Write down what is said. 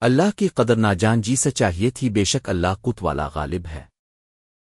اللہ کی قدر نہ جان جی سے چاہیے تھی، بے شک اللہ کت والا غالب ہے۔